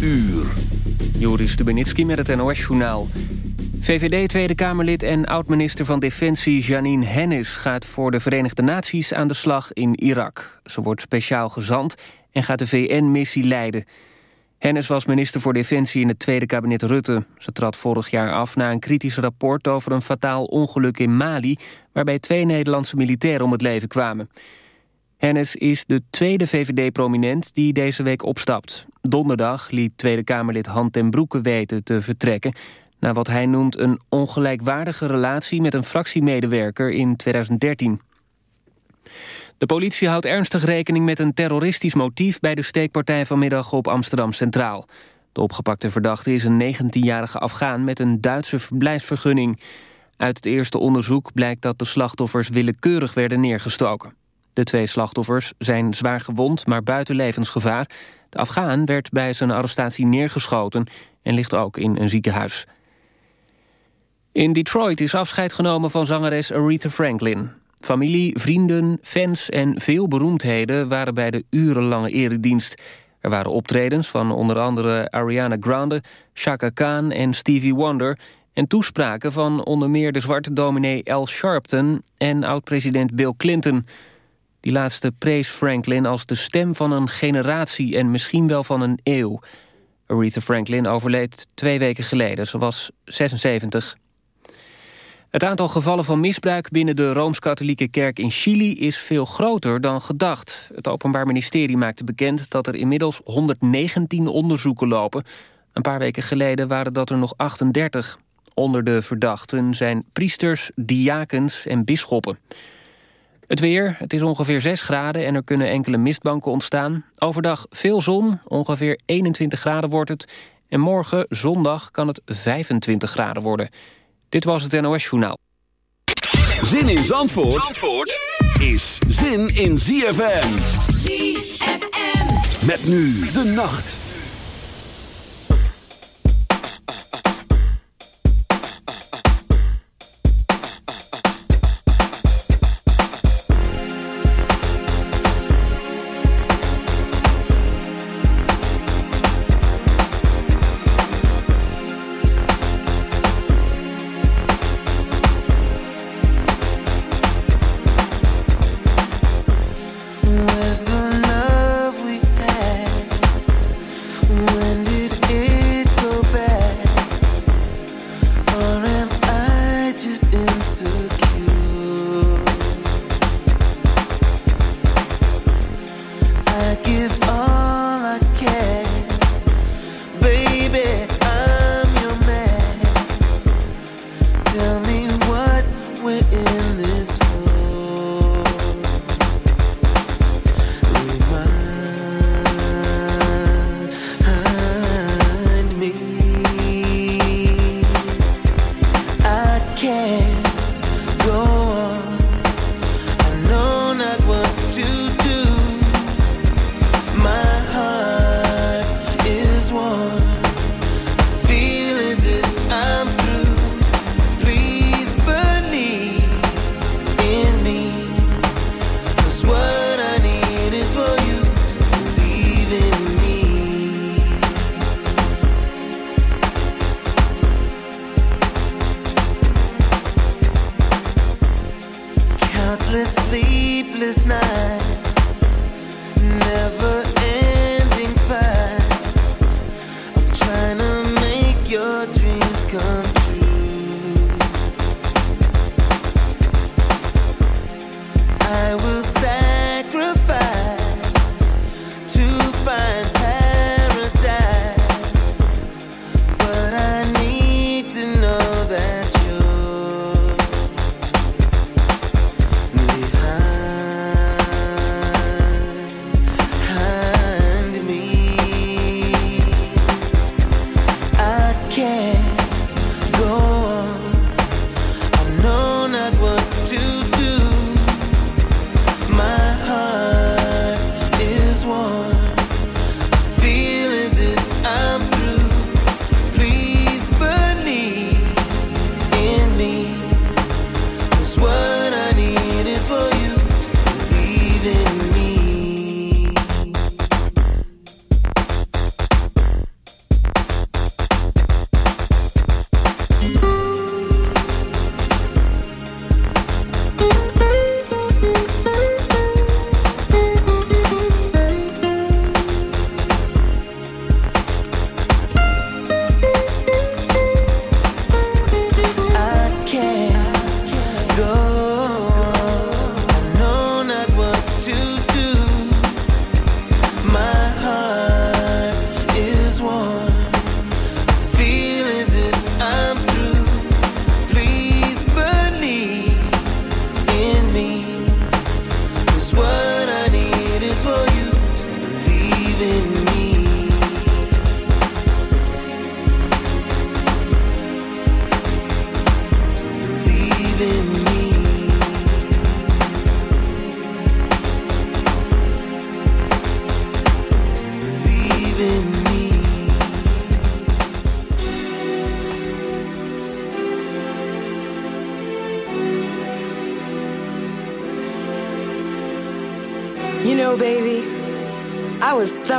uur. Joris Stubenitski met het NOS-journaal. VVD Tweede Kamerlid en oud-minister van Defensie Janine Hennis... gaat voor de Verenigde Naties aan de slag in Irak. Ze wordt speciaal gezant en gaat de VN-missie leiden. Hennis was minister voor Defensie in het tweede kabinet Rutte. Ze trad vorig jaar af na een kritisch rapport over een fataal ongeluk in Mali... waarbij twee Nederlandse militairen om het leven kwamen. Hennis is de tweede VVD-prominent die deze week opstapt. Donderdag liet Tweede Kamerlid Han ten Broeke weten te vertrekken... na wat hij noemt een ongelijkwaardige relatie met een fractiemedewerker in 2013. De politie houdt ernstig rekening met een terroristisch motief... bij de steekpartij vanmiddag op Amsterdam Centraal. De opgepakte verdachte is een 19-jarige Afghaan... met een Duitse verblijfsvergunning. Uit het eerste onderzoek blijkt dat de slachtoffers willekeurig werden neergestoken. De twee slachtoffers zijn zwaar gewond, maar buiten levensgevaar. De Afghaan werd bij zijn arrestatie neergeschoten en ligt ook in een ziekenhuis. In Detroit is afscheid genomen van zangeres Aretha Franklin. Familie, vrienden, fans en veel beroemdheden waren bij de urenlange eredienst. Er waren optredens van onder andere Ariana Grande, Chaka Khan en Stevie Wonder... en toespraken van onder meer de zwarte dominee Al Sharpton... en oud-president Bill Clinton... Die laatste prees Franklin als de stem van een generatie en misschien wel van een eeuw. Aretha Franklin overleed twee weken geleden. Ze was 76. Het aantal gevallen van misbruik binnen de Rooms-Katholieke Kerk in Chili is veel groter dan gedacht. Het Openbaar Ministerie maakte bekend dat er inmiddels 119 onderzoeken lopen. Een paar weken geleden waren dat er nog 38. Onder de verdachten zijn priesters, diakens en bisschoppen. Het weer, het is ongeveer 6 graden en er kunnen enkele mistbanken ontstaan. Overdag veel zon, ongeveer 21 graden wordt het. En morgen, zondag, kan het 25 graden worden. Dit was het NOS Journaal. Zin in Zandvoort, Zandvoort is zin in ZFM. ZFM. Met nu de nacht.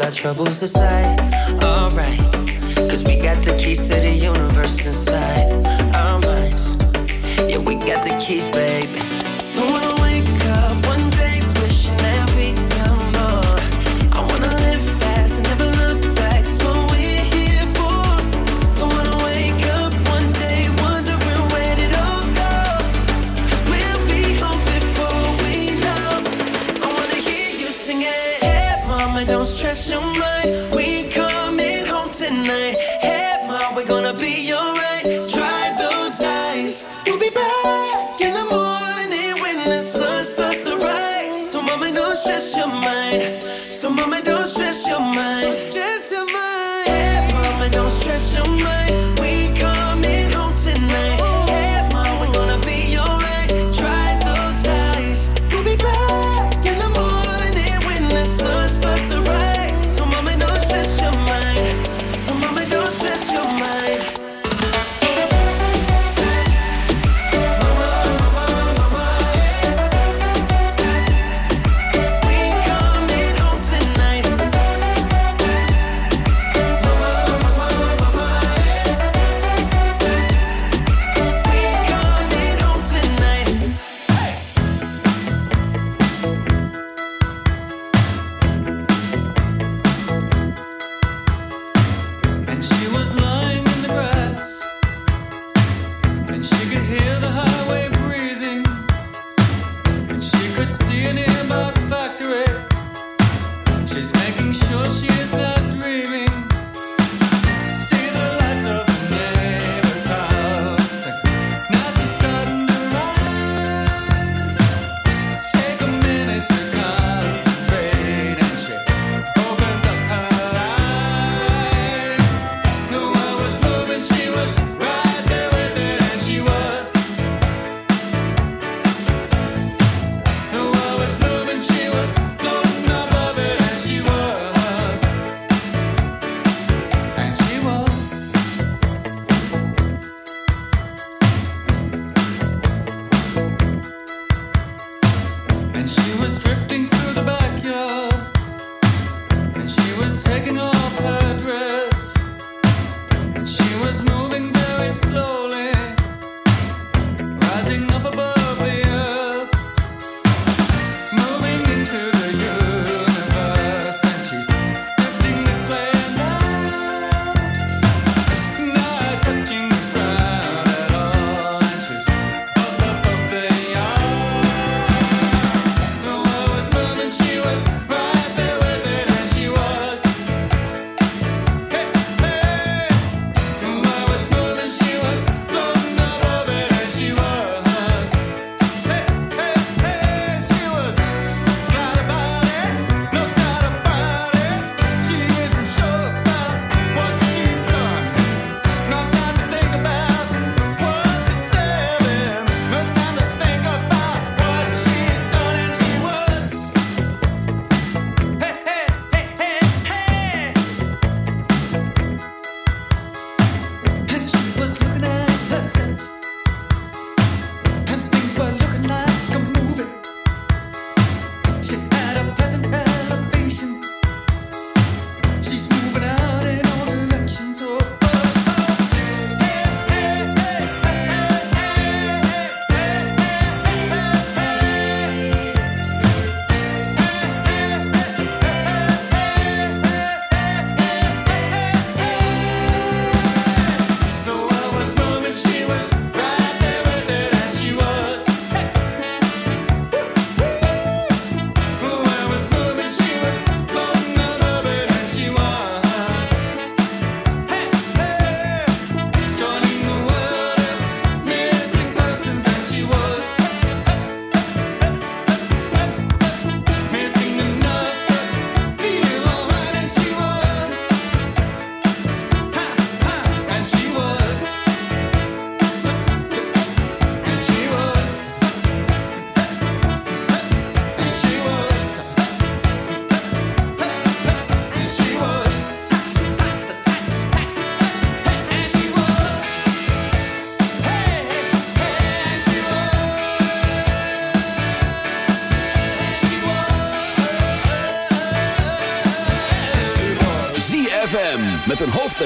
Our troubles aside.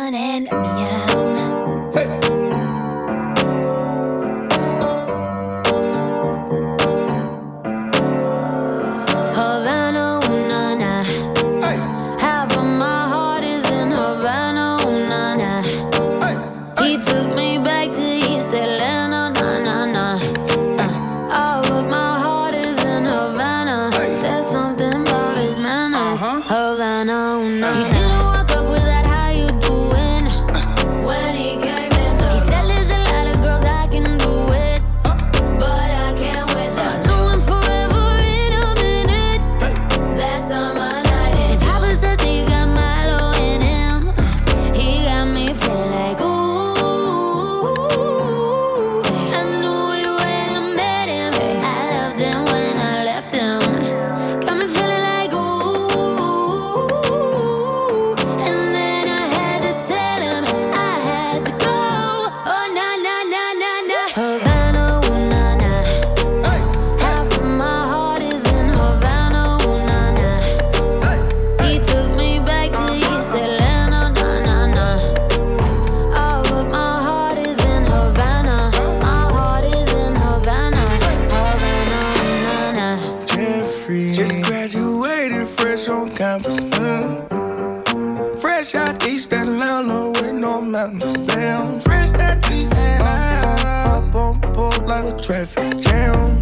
And in. Me Fresh out East Atlanta with no mountains. Damn. Fresh out East Atlanta. Up on board like a traffic jam.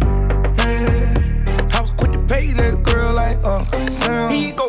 Man. I was quick to pay that girl like Uncle Sam. He go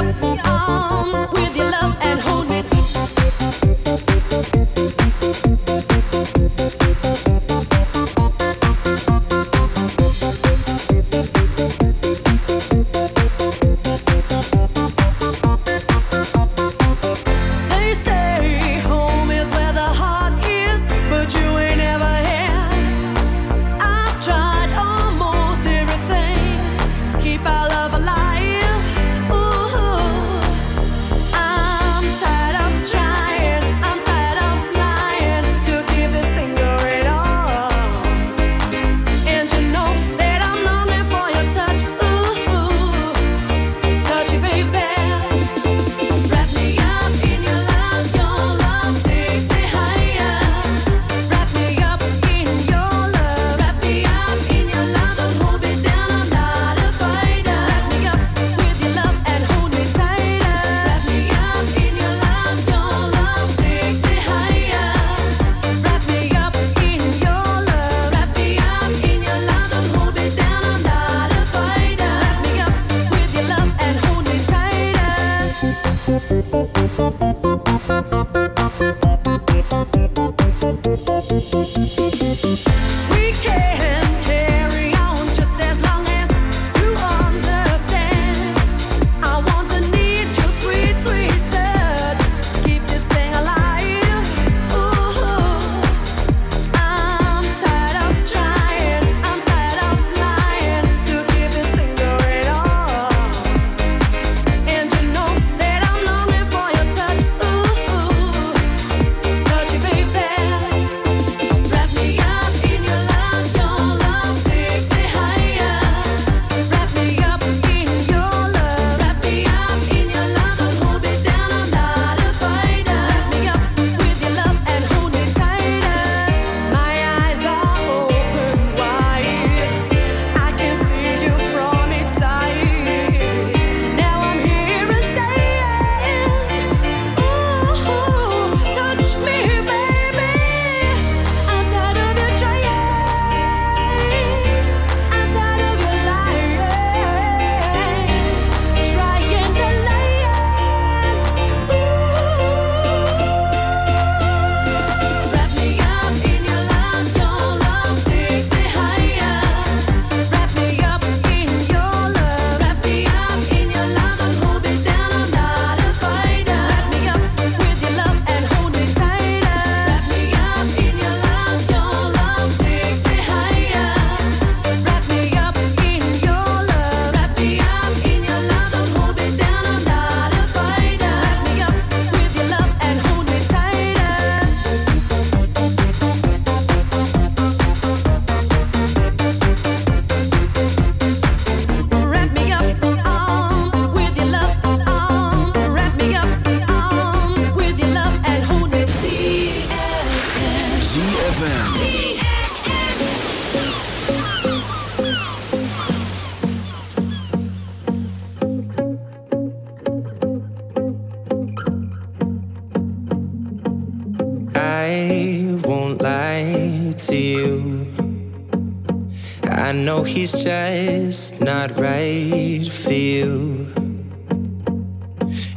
up with your love and hope.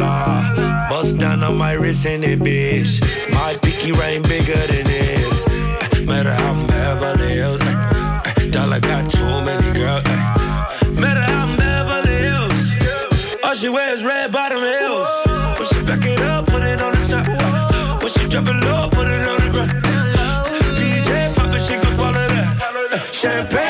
swallow la la. Bust down on my wrist in it, bitch. My pinky ring bigger than this. Eh, Matter how I'm Beverly Hills. eh, Dollar got too many girls. Matter how I'm Beverly Hills. All she wears red bottom heels. When she back it up, put it on the top. eh. When she drop it low, put it on the ground. DJ pop it, she gon' swallow that. Champagne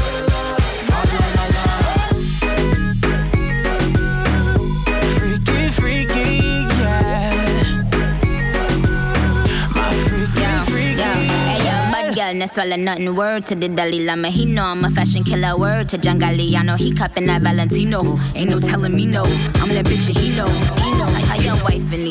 No swallow nothing. Word to the Dalai Lama, he know I'm a fashion killer. Word to John Galliano, he cupping that Valentino. Ain't no telling me no, I'm that bitch and he know. I got your wife in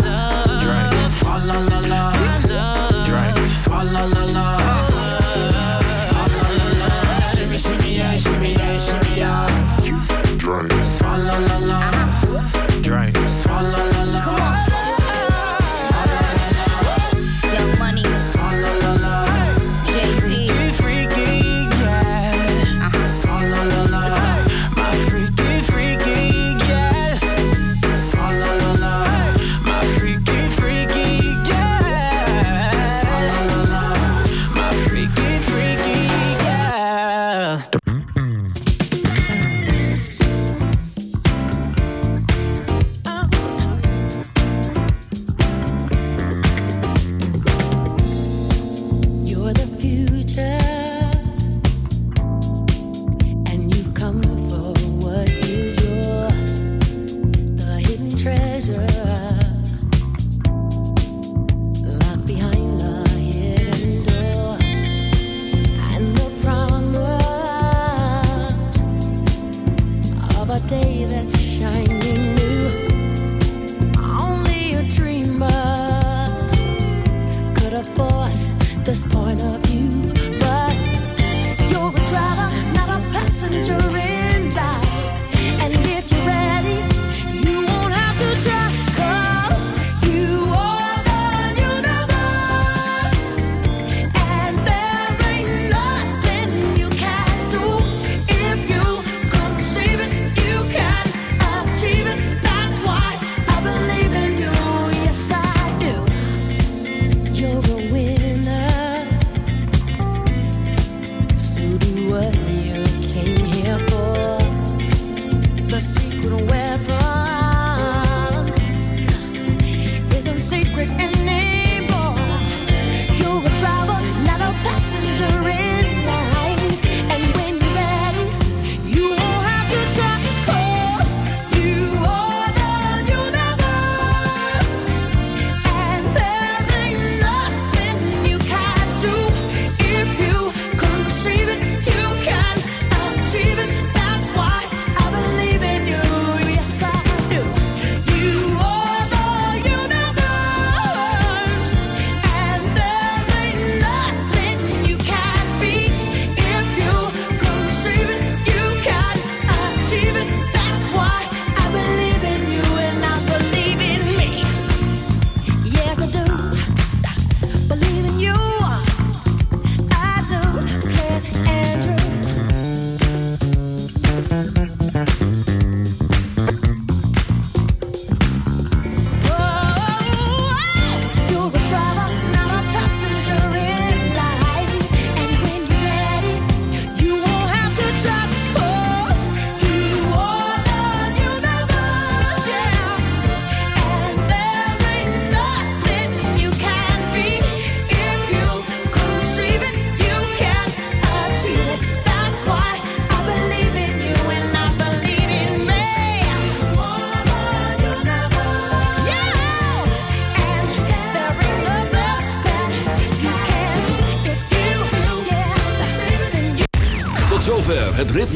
perfect